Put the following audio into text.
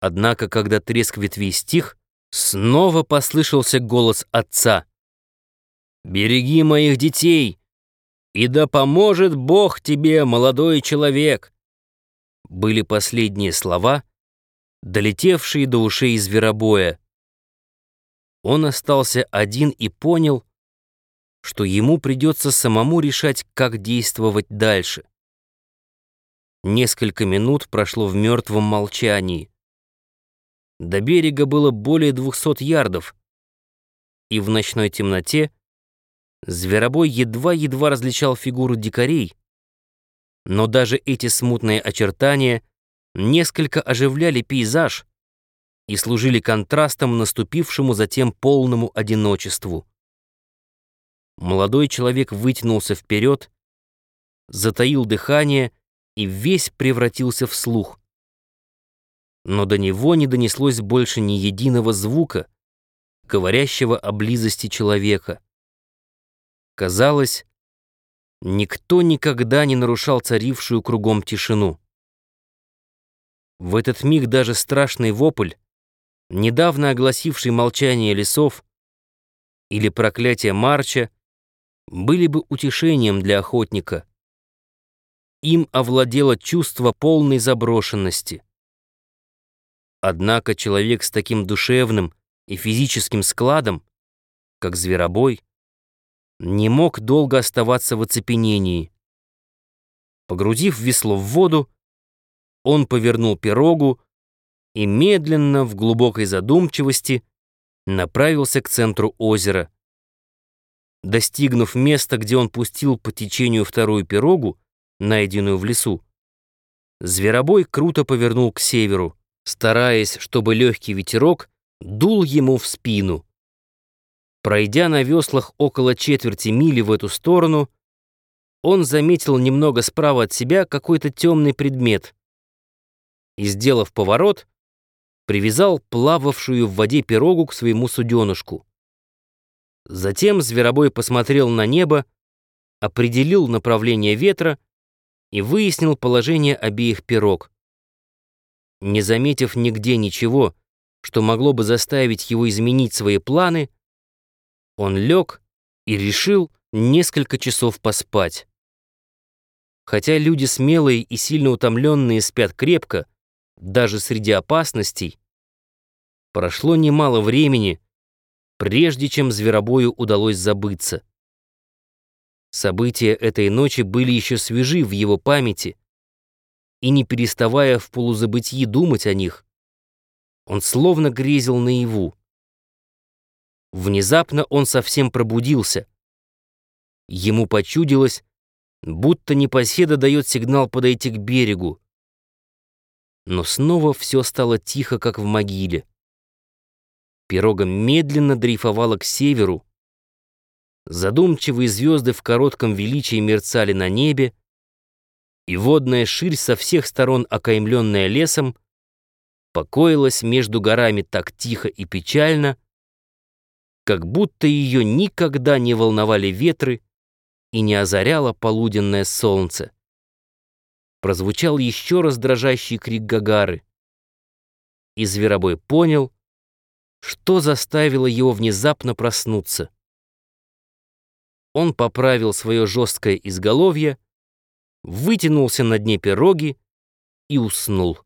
Однако, когда треск ветвей стих, снова послышался голос отца. «Береги моих детей, и да поможет Бог тебе, молодой человек!» Были последние слова, долетевшие до ушей зверобоя. Он остался один и понял, что ему придется самому решать, как действовать дальше. Несколько минут прошло в мертвом молчании. До берега было более двухсот ярдов, и в ночной темноте зверобой едва-едва различал фигуру дикарей, но даже эти смутные очертания несколько оживляли пейзаж и служили контрастом наступившему затем полному одиночеству. Молодой человек вытянулся вперед, затаил дыхание и весь превратился в слух. Но до него не донеслось больше ни единого звука, говорящего о близости человека. Казалось, никто никогда не нарушал царившую кругом тишину. В этот миг даже страшный вопль, недавно огласивший молчание лесов, или проклятие Марча, были бы утешением для охотника. Им овладело чувство полной заброшенности. Однако человек с таким душевным и физическим складом, как зверобой, не мог долго оставаться в оцепенении. Погрузив весло в воду, он повернул пирогу и медленно, в глубокой задумчивости, направился к центру озера. Достигнув места, где он пустил по течению вторую пирогу, найденную в лесу, зверобой круто повернул к северу, стараясь, чтобы легкий ветерок дул ему в спину. Пройдя на веслах около четверти мили в эту сторону, он заметил немного справа от себя какой-то темный предмет и, сделав поворот, привязал плававшую в воде пирогу к своему суденышку. Затем зверобой посмотрел на небо, определил направление ветра и выяснил положение обеих пирог. Не заметив нигде ничего, что могло бы заставить его изменить свои планы, он лег и решил несколько часов поспать. Хотя люди смелые и сильно утомленные спят крепко, даже среди опасностей, прошло немало времени, прежде чем зверобою удалось забыться. События этой ночи были еще свежи в его памяти, и не переставая в полузабытии думать о них, он словно грезил наяву. Внезапно он совсем пробудился. Ему почудилось, будто непоседа дает сигнал подойти к берегу. Но снова все стало тихо, как в могиле. Пирога медленно дрейфовала к северу. Задумчивые звезды в коротком величии мерцали на небе, и водная ширь со всех сторон, окаймленная лесом, покоилась между горами так тихо и печально, как будто ее никогда не волновали ветры и не озаряло полуденное солнце. Прозвучал еще раз дрожащий крик Гагары, и Зверобой понял — что заставило его внезапно проснуться? Он поправил свое жесткое изголовье, вытянулся на дне пироги и уснул.